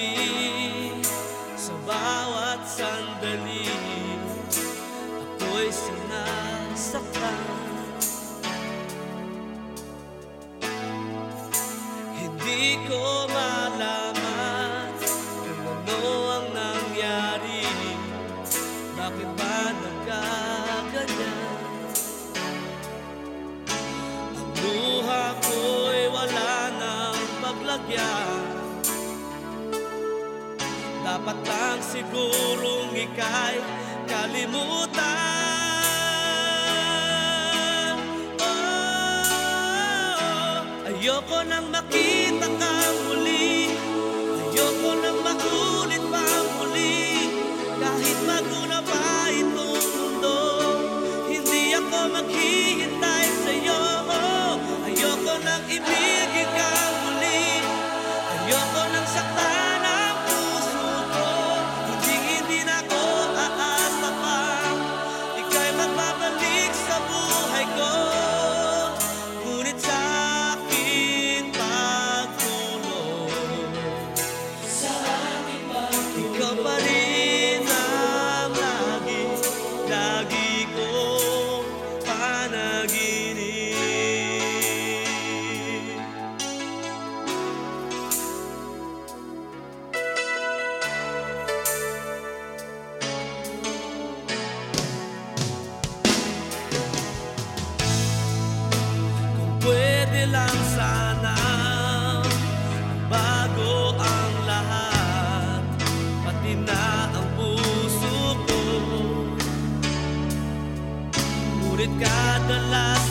gabi Sa bawat sandali. Ako'y sinasaktan. Hindi ko malaman Kung ano ang nangyari. Bakit ba nagkaganyan Ang luha ko'y wala nang paglagyan Dapat lang sigurong ika'y kalimutan. Oh, Ayoko nang makita kang muli. Ayoko nang makulit pa muli. Kahit maguna pa itong mundo Hindi ako maghihintay sa'yo. Ayoko nang ibigin ka muli. Ayoko nang saktan lang Bago ang lahat Pati ang puso ko. Ngunit kadalas